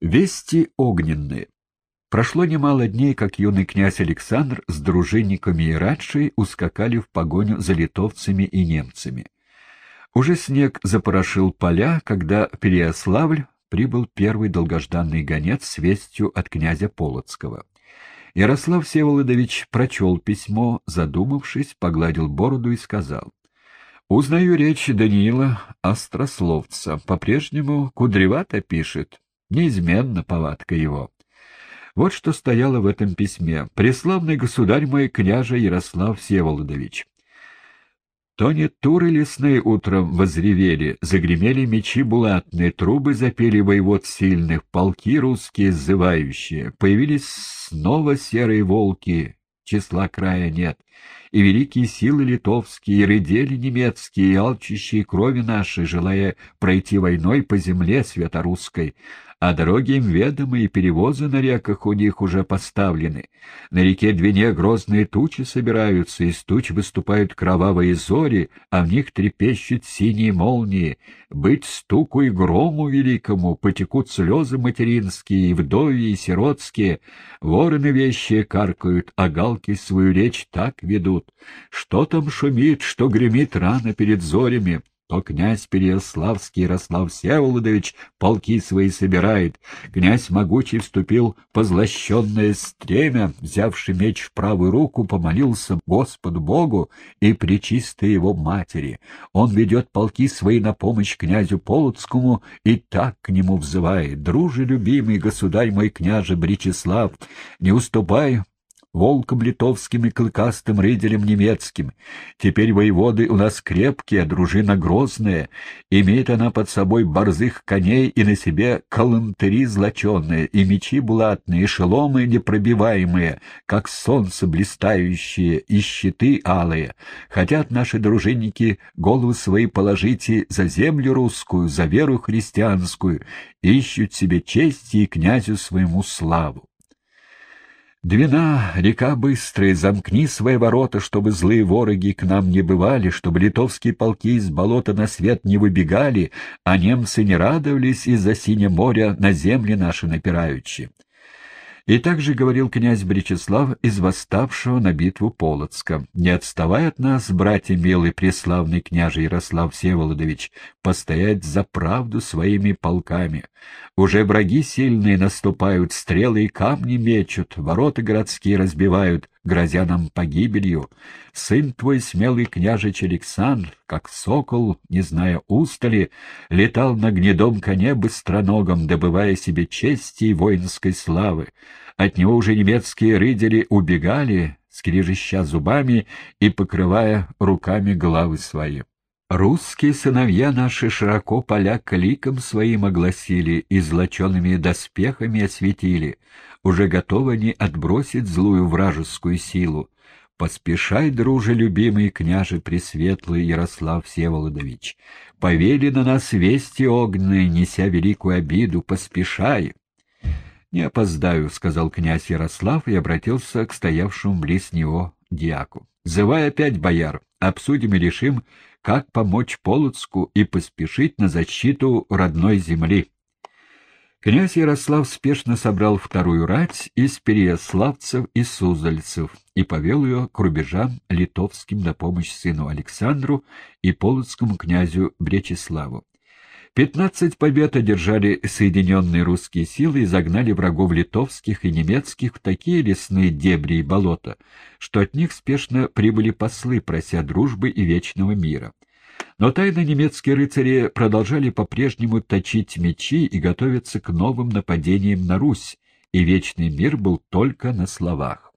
Вести огненные. Прошло немало дней, как юный князь Александр с дружинниками и радшей ускакали в погоню за литовцами и немцами. Уже снег запорошил поля, когда в Переяславль прибыл первый долгожданный гонец с вестью от князя Полоцкого. Ярослав Всеволодович прочел письмо, задумавшись, погладил бороду и сказал. «Узнаю речь Даниила Острословца. По-прежнему кудревато пишет. Неизменно повадка его». Вот что стояло в этом письме. «Преславный государь мой, княже Ярослав Всеволодович, то не туры лесные утром возревели, загремели мечи булатные, трубы запели воевод сильных, полки русские зывающие, появились снова серые волки, числа края нет, и великие силы литовские, и рыдели немецкие, и алчащие крови нашей, желая пройти войной по земле светорусской, а дороги им ведомы, и перевозы на реках у них уже поставлены. На реке Двине грозные тучи собираются, из туч выступают кровавые зори, а в них трепещут синие молнии. Быть стуку и грому великому, потекут слезы материнские, и вдовьи, и сиротские. Вороны вещие каркают, а галки свою речь так ведут. Что там шумит, что гремит рано перед зорями? То князь Переяславский Ярослав Всеволодович полки свои собирает. Князь могучий вступил позлощенное стремя, взявший меч в правую руку, помолился Господу Богу и причистой его матери. Он ведет полки свои на помощь князю Полоцкому и так к нему взывает. «Друже любимый, государь мой княже Бричеслав, не уступай волком литовским и клыкастым рыделем немецким. Теперь воеводы у нас крепкие, дружина грозная. Имеет она под собой борзых коней и на себе калантыри злоченые, и мечи булатные, и шеломы непробиваемые, как солнце блистающие, и щиты алые. Хотят наши дружинники головы свои положите за землю русскую, за веру христианскую, ищут себе чести и князю своему славу. Двина, река быстрая, замкни свои ворота, чтобы злые вороги к нам не бывали, чтобы литовские полки из болота на свет не выбегали, а немцы не радовались из-за синего моря на земли наши напирающие. И также говорил князь Бречеслав из восставшего на битву Полоцка. «Не отставай от нас, братья милый, преславный княже Ярослав Всеволодович, постоять за правду своими полками. Уже враги сильные наступают, стрелы и камни мечут, ворота городские разбивают, грозя нам погибелью. Сын твой, смелый княжич Александр, как сокол, не зная устали, летал на гнедом коне быстроногом, добывая себе чести и воинской славы. От него уже немецкие рыдели убегали, скрежеща зубами и покрывая руками головы свои. Русские сыновья наши широко поля кликом своим огласили и злоченными доспехами осветили. Уже готовы они отбросить злую вражескую силу. Поспешай, друже любимый княже Пресветлый Ярослав Всеволодович. Повели на нас вести огненные, неся великую обиду, поспешай. — Не опоздаю, — сказал князь Ярослав и обратился к стоявшему близ него дьяку. — Зывай опять, бояр, обсудим и решим, как помочь Полоцку и поспешить на защиту родной земли. Князь Ярослав спешно собрал вторую рать из переяславцев и сузальцев и повел ее к рубежам литовским на помощь сыну Александру и полоцкому князю Бречеславу. Пятнадцать побед одержали соединенные русские силы и загнали врагов литовских и немецких в такие лесные дебри и болота, что от них спешно прибыли послы, прося дружбы и вечного мира. Но тайно немецкие рыцари продолжали по-прежнему точить мечи и готовиться к новым нападениям на Русь, и вечный мир был только на словах.